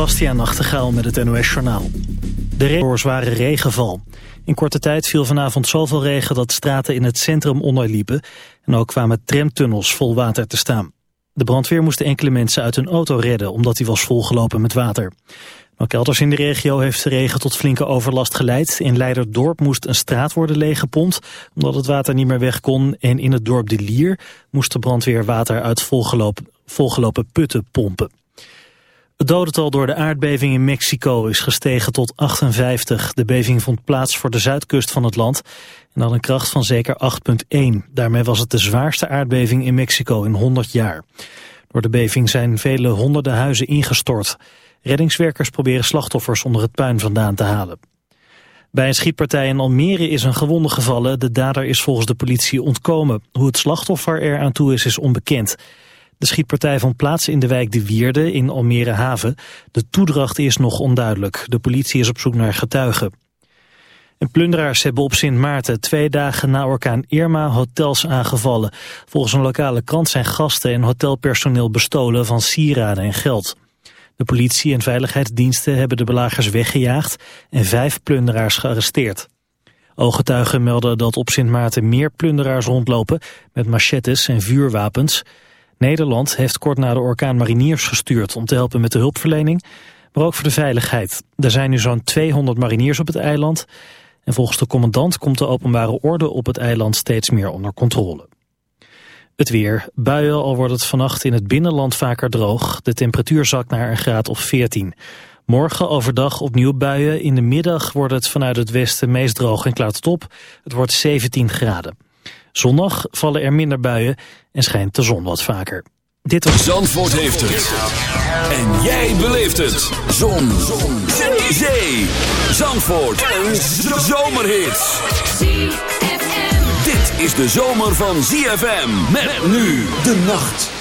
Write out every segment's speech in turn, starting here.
Bastiaan Nachtegaal met het NOS-journaal. De regen zware regenval. In korte tijd viel vanavond zoveel regen dat straten in het centrum onderliepen... en ook kwamen tramtunnels vol water te staan. De brandweer moest enkele mensen uit hun auto redden... omdat die was volgelopen met water. Ook elders in de regio heeft de regen tot flinke overlast geleid. In Leiderdorp moest een straat worden leeggepompt... omdat het water niet meer weg kon. En in het dorp De Lier moest de brandweer water uit volgelopen, volgelopen putten pompen. Het dodental door de aardbeving in Mexico is gestegen tot 58. De beving vond plaats voor de zuidkust van het land en had een kracht van zeker 8,1. Daarmee was het de zwaarste aardbeving in Mexico in 100 jaar. Door de beving zijn vele honderden huizen ingestort. Reddingswerkers proberen slachtoffers onder het puin vandaan te halen. Bij een schietpartij in Almere is een gewonde gevallen. De dader is volgens de politie ontkomen. Hoe het slachtoffer er aan toe is, is onbekend. De schietpartij vond plaats in de wijk De Wierde in Almere Haven. De toedracht is nog onduidelijk. De politie is op zoek naar getuigen. En plunderaars hebben op Sint Maarten twee dagen na orkaan Irma hotels aangevallen. Volgens een lokale krant zijn gasten en hotelpersoneel bestolen van sieraden en geld. De politie en veiligheidsdiensten hebben de belagers weggejaagd en vijf plunderaars gearresteerd. Ooggetuigen melden dat op Sint Maarten meer plunderaars rondlopen met machetes en vuurwapens. Nederland heeft kort na de orkaan mariniers gestuurd om te helpen met de hulpverlening, maar ook voor de veiligheid. Er zijn nu zo'n 200 mariniers op het eiland en volgens de commandant komt de openbare orde op het eiland steeds meer onder controle. Het weer. Buien, al wordt het vannacht in het binnenland vaker droog. De temperatuur zakt naar een graad of 14. Morgen overdag opnieuw buien. In de middag wordt het vanuit het westen meest droog en klaart het op. Het wordt 17 graden. Zondag vallen er minder buien en schijnt de zon wat vaker. Dit was... Zandvoort heeft het. En jij beleeft het. Zon. zon. Zee. Zandvoort. Een zomerhit dit is de zomer van ZFM. Met nu de nacht.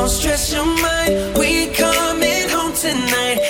Don't stress your mind, we coming home tonight.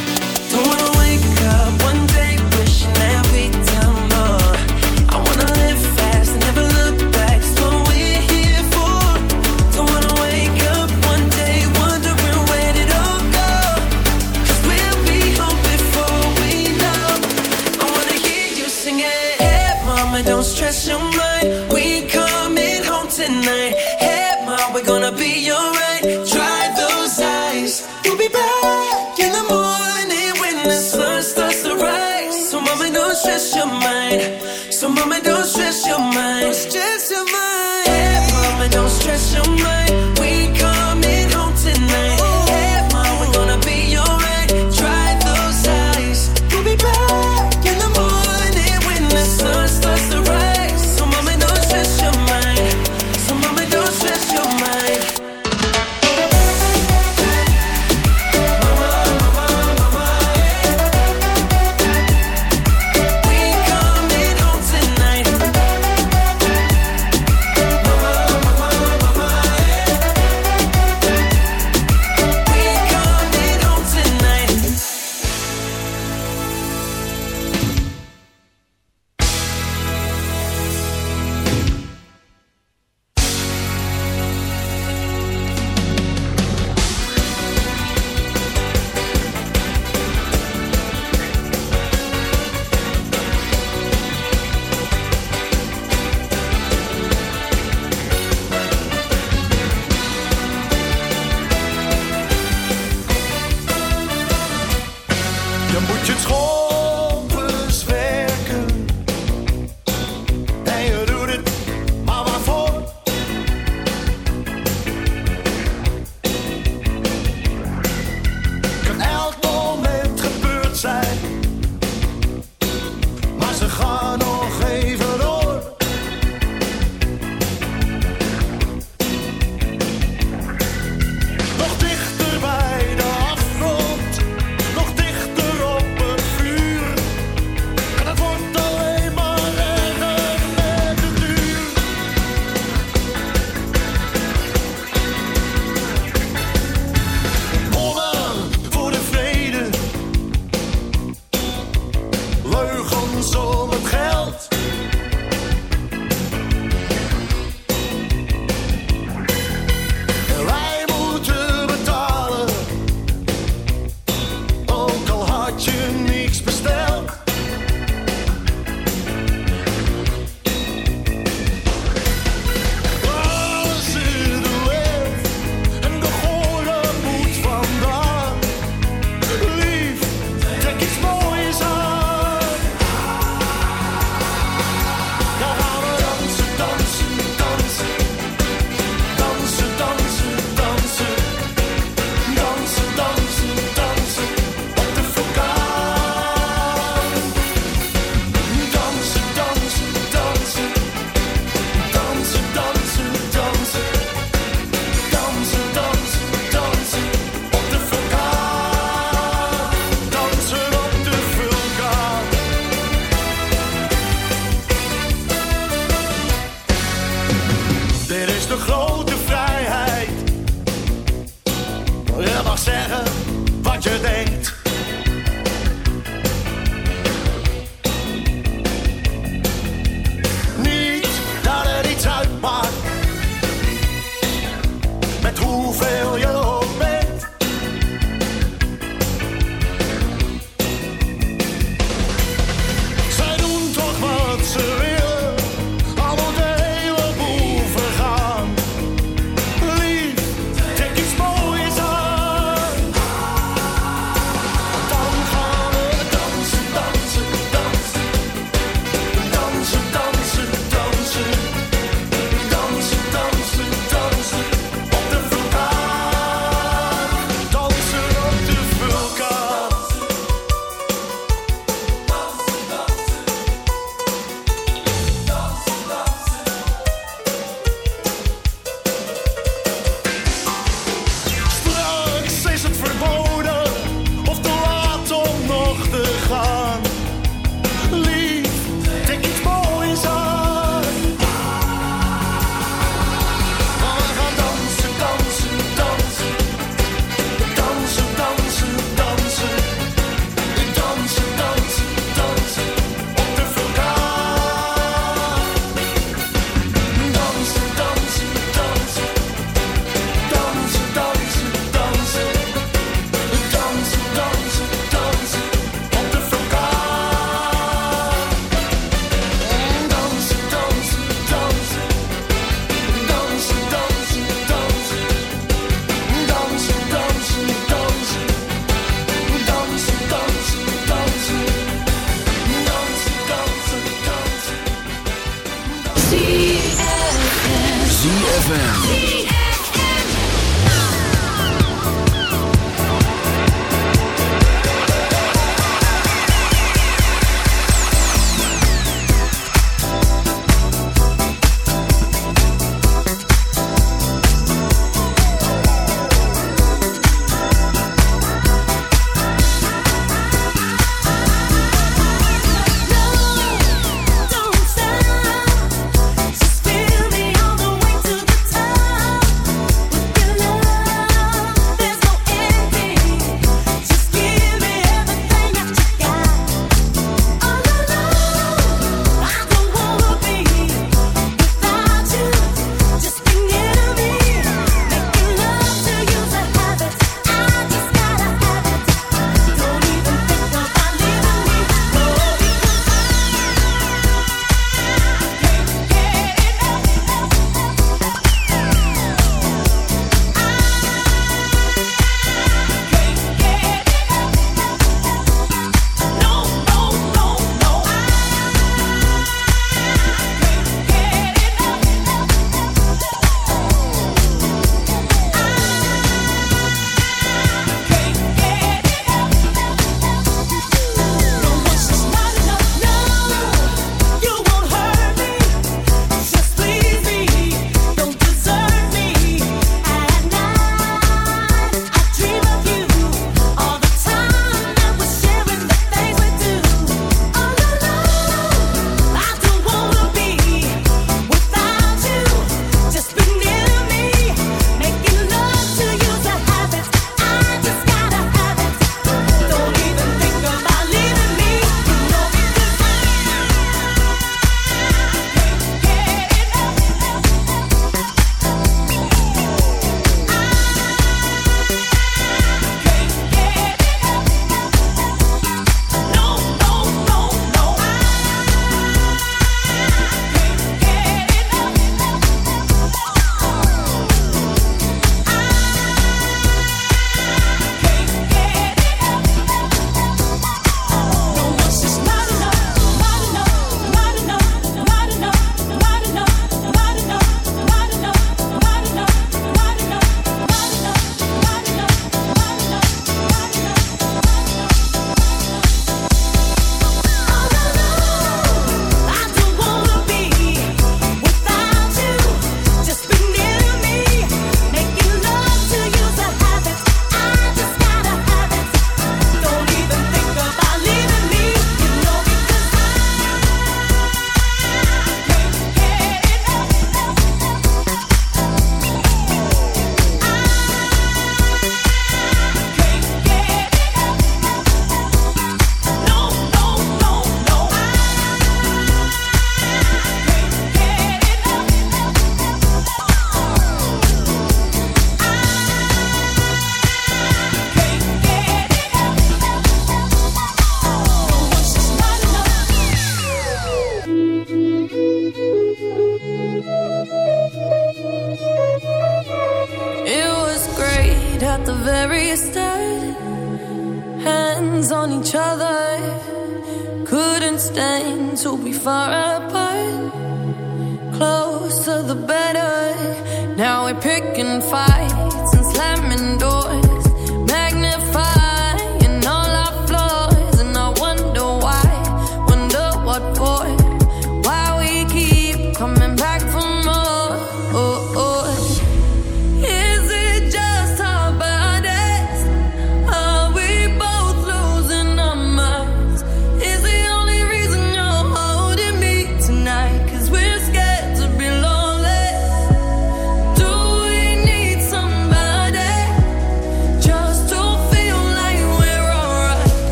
Your mind.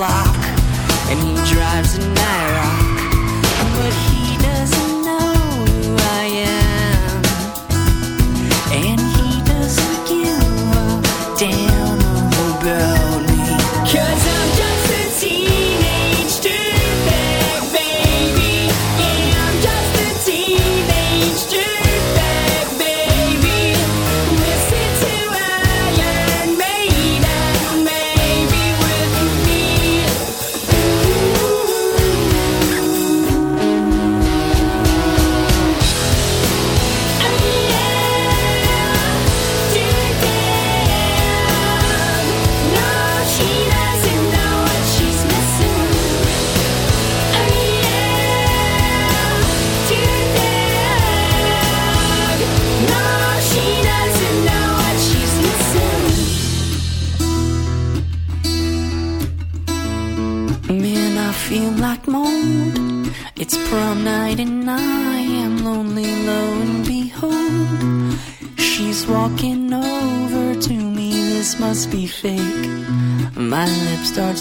block. And he drives in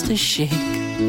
to shake.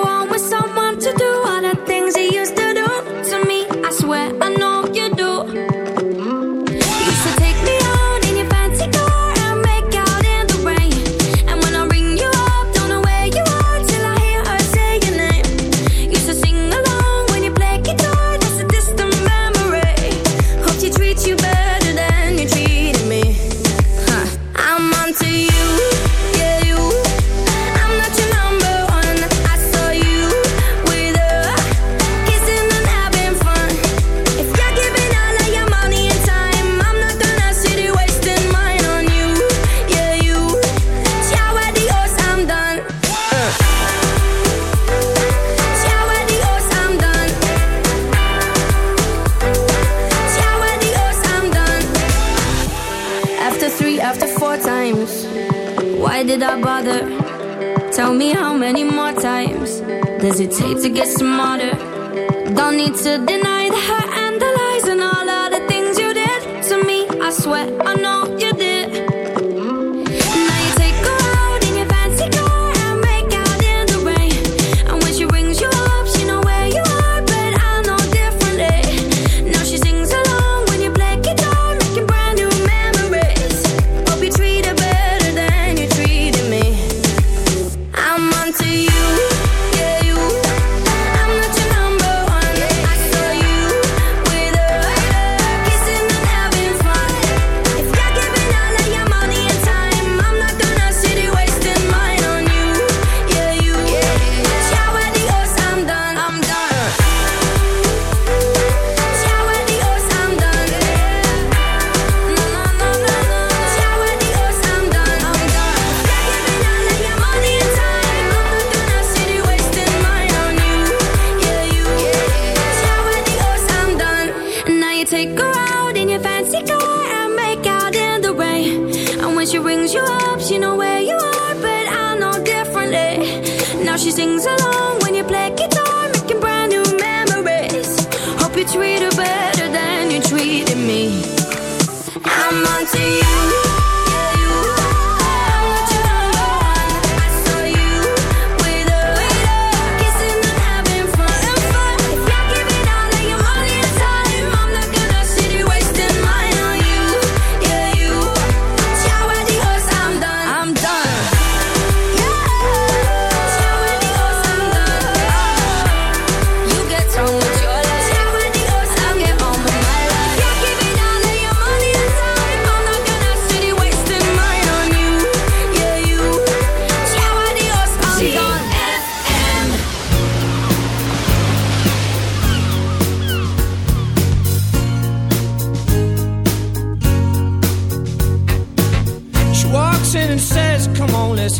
smarter.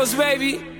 heroes, baby.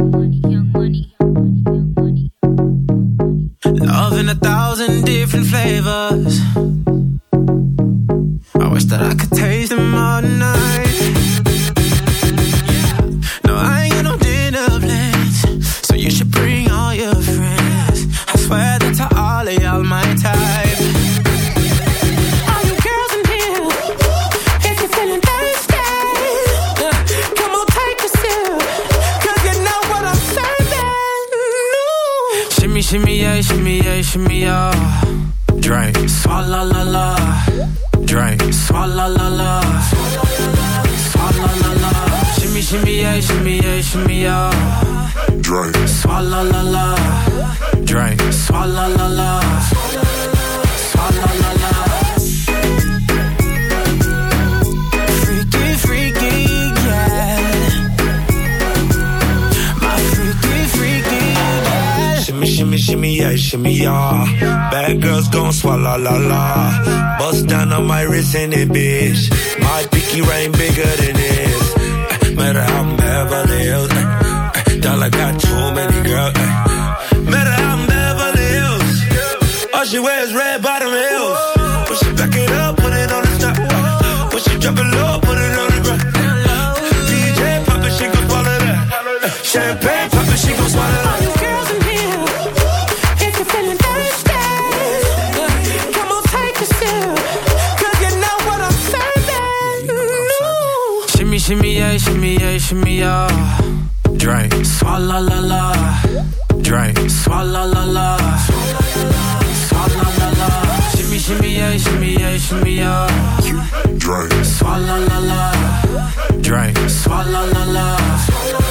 and it, bitch. Shimmy, shimmy, yeah, shimmy, yeah, shimmy, yeah. La la. Drink. Swalla la la. Swalla la la. Shimmy, shimmy, yeah, shimmy, la la. Drink. Swalla la.